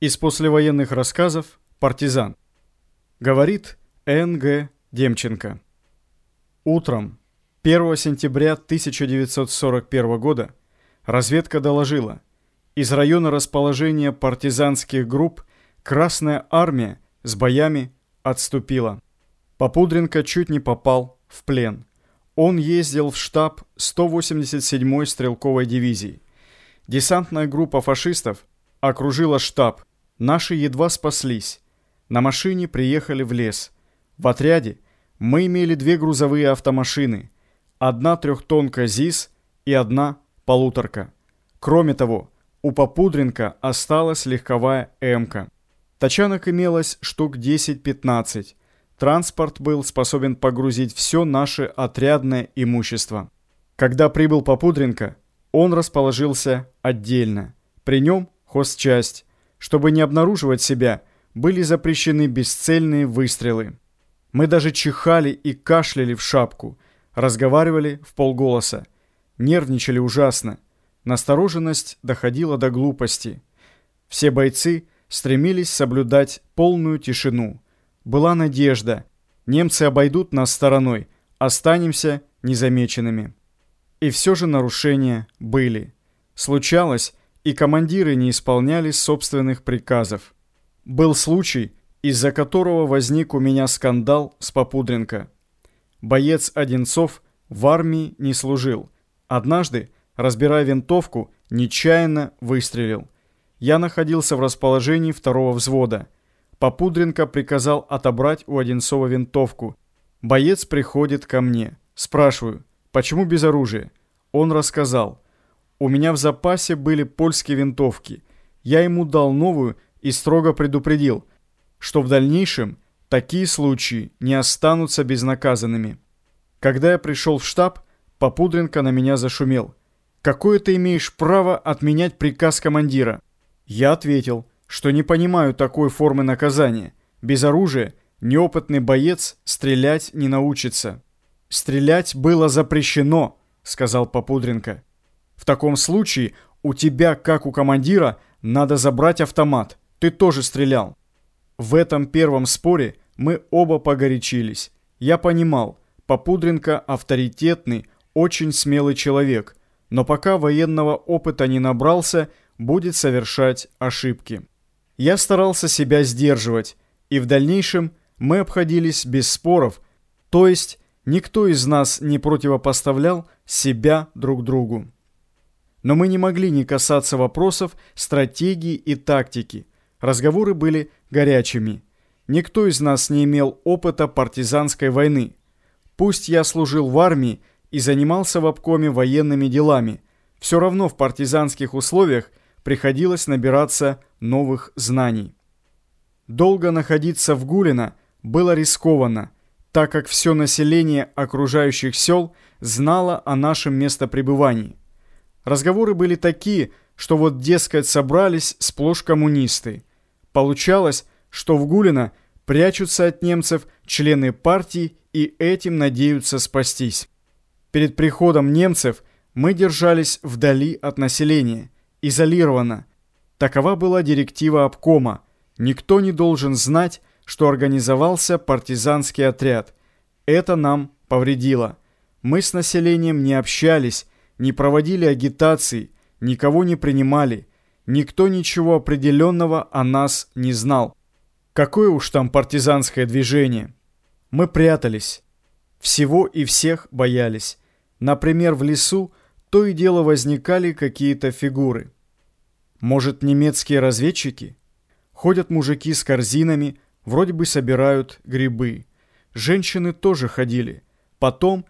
Из послевоенных рассказов «Партизан». Говорит Н.Г. Демченко. Утром 1 сентября 1941 года разведка доложила, из района расположения партизанских групп Красная Армия с боями отступила. Попудренко чуть не попал в плен. Он ездил в штаб 187-й стрелковой дивизии. Десантная группа фашистов окружила штаб, Наши едва спаслись. На машине приехали в лес. В отряде мы имели две грузовые автомашины. Одна трехтонка ЗИС и одна полуторка. Кроме того, у Попудренко осталась легковая «Эмка». Тачанок имелось штук 10-15. Транспорт был способен погрузить все наше отрядное имущество. Когда прибыл Попудренко, он расположился отдельно. При нем хозчасть, чтобы не обнаруживать себя, были запрещены бесцельные выстрелы. Мы даже чихали и кашляли в шапку, разговаривали в полголоса, нервничали ужасно. Настороженность доходила до глупости. Все бойцы стремились соблюдать полную тишину. Была надежда. Немцы обойдут нас стороной, останемся незамеченными. И все же нарушения были. Случалось, и командиры не исполняли собственных приказов. Был случай, из-за которого возник у меня скандал с Попудренко. Боец Одинцов в армии не служил. Однажды, разбирая винтовку, нечаянно выстрелил. Я находился в расположении второго взвода. Попудренко приказал отобрать у Одинцова винтовку. Боец приходит ко мне. Спрашиваю, почему без оружия? Он рассказал – у меня в запасе были польские винтовки. Я ему дал новую и строго предупредил, что в дальнейшем такие случаи не останутся безнаказанными. Когда я пришел в штаб, Попудренко на меня зашумел. «Какое ты имеешь право отменять приказ командира?» Я ответил, что не понимаю такой формы наказания. Без оружия неопытный боец стрелять не научится. «Стрелять было запрещено», — сказал Попудренко. В таком случае у тебя, как у командира, надо забрать автомат. Ты тоже стрелял. В этом первом споре мы оба погорячились. Я понимал, Попудренко авторитетный, очень смелый человек, но пока военного опыта не набрался, будет совершать ошибки. Я старался себя сдерживать, и в дальнейшем мы обходились без споров, то есть никто из нас не противопоставлял себя друг другу. Но мы не могли не касаться вопросов стратегии и тактики. Разговоры были горячими. Никто из нас не имел опыта партизанской войны. Пусть я служил в армии и занимался в обкоме военными делами, все равно в партизанских условиях приходилось набираться новых знаний. Долго находиться в Гулино было рискованно, так как все население окружающих сел знало о нашем местопребывании. Разговоры были такие, что вот, дескать, собрались сплошь коммунисты. Получалось, что в Гулино прячутся от немцев члены партии и этим надеются спастись. Перед приходом немцев мы держались вдали от населения, изолированно. Такова была директива обкома. Никто не должен знать, что организовался партизанский отряд. Это нам повредило. Мы с населением не общались, не проводили агитации, никого не принимали, никто ничего определенного о нас не знал. Какое уж там партизанское движение. Мы прятались. Всего и всех боялись. Например, в лесу то и дело возникали какие-то фигуры. Может, немецкие разведчики? Ходят мужики с корзинами, вроде бы собирают грибы. Женщины тоже ходили. Потом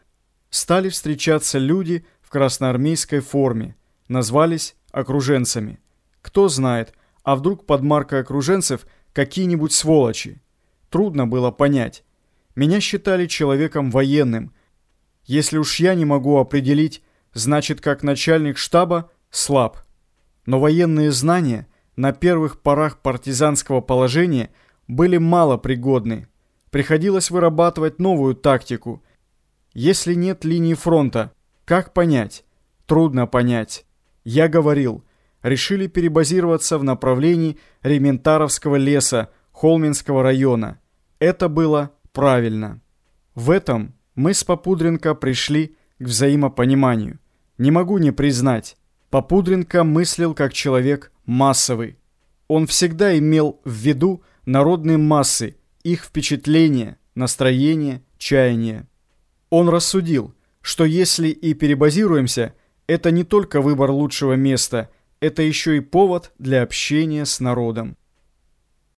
стали встречаться люди в красноармейской форме, назвались окруженцами. Кто знает, а вдруг под маркой окруженцев какие-нибудь сволочи? Трудно было понять. Меня считали человеком военным. Если уж я не могу определить, значит, как начальник штаба слаб. Но военные знания на первых порах партизанского положения были мало пригодны. Приходилось вырабатывать новую тактику. Если нет линии фронта, как понять? Трудно понять. Я говорил, решили перебазироваться в направлении Рементаровского леса Холминского района. Это было правильно. В этом мы с Попудренко пришли к взаимопониманию. Не могу не признать, Попудренко мыслил как человек массовый. Он всегда имел в виду народные массы, их впечатления, настроения, чаяния. Он рассудил, что если и перебазируемся, это не только выбор лучшего места, это еще и повод для общения с народом.